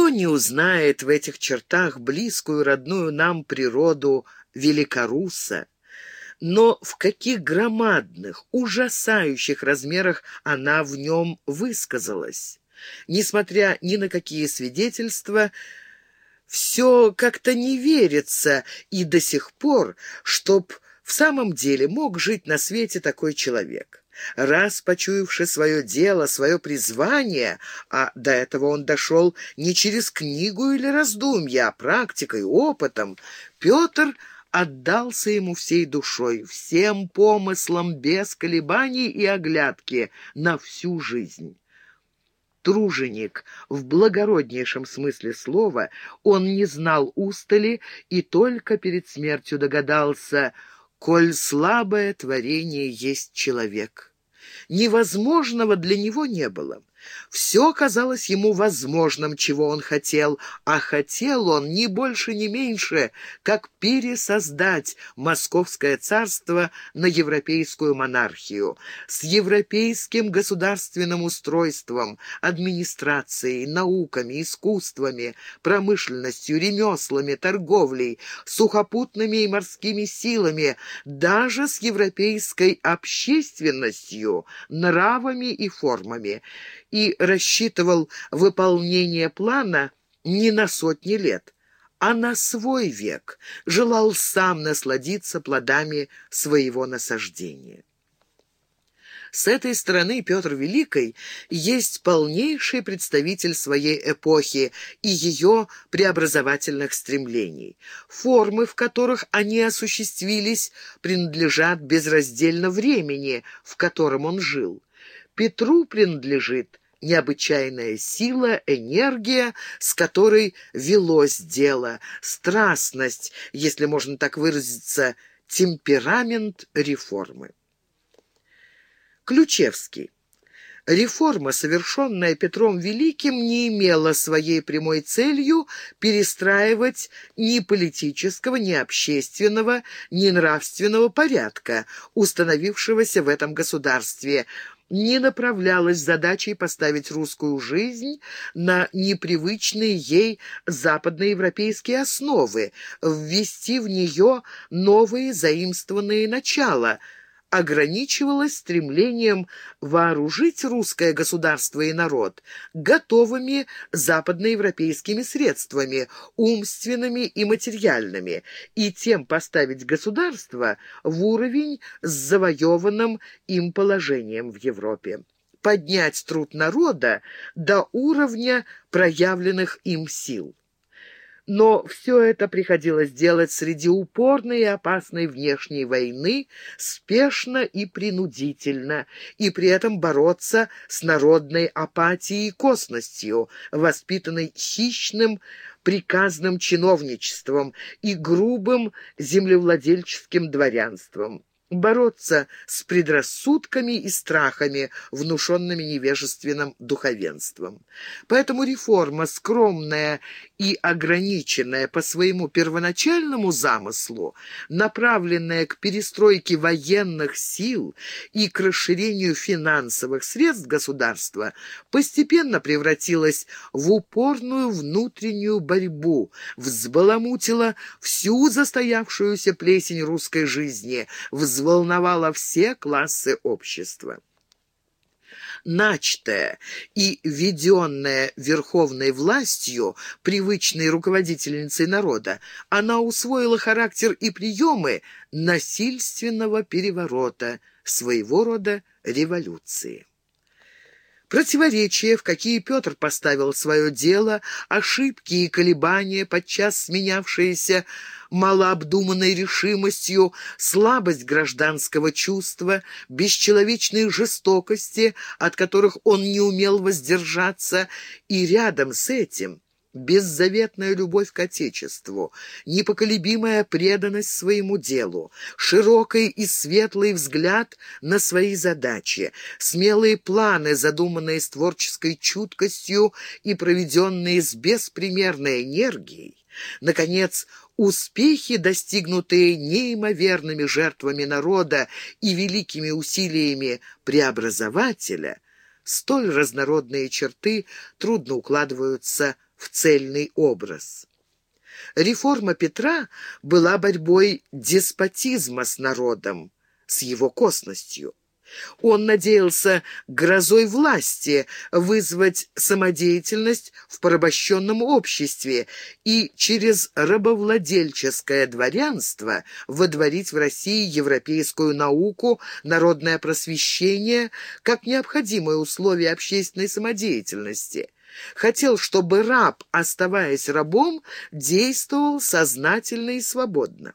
Кто не узнает в этих чертах близкую родную нам природу великоруса? Но в каких громадных, ужасающих размерах она в нем высказалась? Несмотря ни на какие свидетельства, все как-то не верится, и до сих пор, чтоб в самом деле мог жить на свете такой человек. Раз почуявши свое дело, свое призвание, а до этого он дошел не через книгу или раздумья, а практикой, опытом, Петр отдался ему всей душой, всем помыслам, без колебаний и оглядки, на всю жизнь. Труженик в благороднейшем смысле слова, он не знал устали и только перед смертью догадался, коль слабое творение есть человек. Невозможного для него не было. Все казалось ему возможным, чего он хотел, а хотел он ни больше, ни меньше, как пересоздать московское царство на европейскую монархию, с европейским государственным устройством, администрацией, науками, искусствами, промышленностью, ремеслами, торговлей, сухопутными и морскими силами, даже с европейской общественностью, нравами и формами и рассчитывал выполнение плана не на сотни лет, а на свой век, желал сам насладиться плодами своего насаждения. С этой стороны Петр Великий есть полнейший представитель своей эпохи и ее преобразовательных стремлений. Формы, в которых они осуществились, принадлежат безраздельно времени, в котором он жил. Петру принадлежит необычайная сила, энергия, с которой велось дело, страстность, если можно так выразиться, темперамент реформы. Ключевский. Реформа, совершенная Петром Великим, не имела своей прямой целью перестраивать ни политического, ни общественного, ни нравственного порядка, установившегося в этом государстве – не направлялась задачей поставить русскую жизнь на непривычные ей западноевропейские основы, ввести в нее новые заимствованные начала – ограничивалась стремлением вооружить русское государство и народ готовыми западноевропейскими средствами, умственными и материальными, и тем поставить государство в уровень с завоеванным им положением в Европе поднять труд народа до уровня проявленных им сил. Но все это приходилось делать среди упорной и опасной внешней войны, спешно и принудительно, и при этом бороться с народной апатией и косностью, воспитанной хищным, приказным чиновничеством и грубым землевладельческим дворянством бороться с предрассудками и страхами, внушенными невежественным духовенством. Поэтому реформа, скромная и ограниченная по своему первоначальному замыслу, направленная к перестройке военных сил и к расширению финансовых средств государства, постепенно превратилась в упорную внутреннюю борьбу, взбаламутила всю застоявшуюся плесень русской жизни, вз взволновало все классы общества. Начатая и веденная верховной властью, привычной руководительницей народа, она усвоила характер и приемы насильственного переворота, своего рода революции. Противоречия, в какие Петр поставил свое дело, ошибки и колебания, подчас сменявшиеся малообдуманной решимостью, слабость гражданского чувства, бесчеловечные жестокости, от которых он не умел воздержаться, и рядом с этим беззаветная любовь к Отечеству, непоколебимая преданность своему делу, широкий и светлый взгляд на свои задачи, смелые планы, задуманные с творческой чуткостью и проведенные с беспримерной энергией, наконец, Успехи, достигнутые неимоверными жертвами народа и великими усилиями преобразователя, столь разнородные черты трудно укладываются в цельный образ. Реформа Петра была борьбой деспотизма с народом, с его косностью. Он надеялся грозой власти вызвать самодеятельность в порабощенном обществе и через рабовладельческое дворянство водворить в России европейскую науку, народное просвещение как необходимое условие общественной самодеятельности. Хотел, чтобы раб, оставаясь рабом, действовал сознательно и свободно.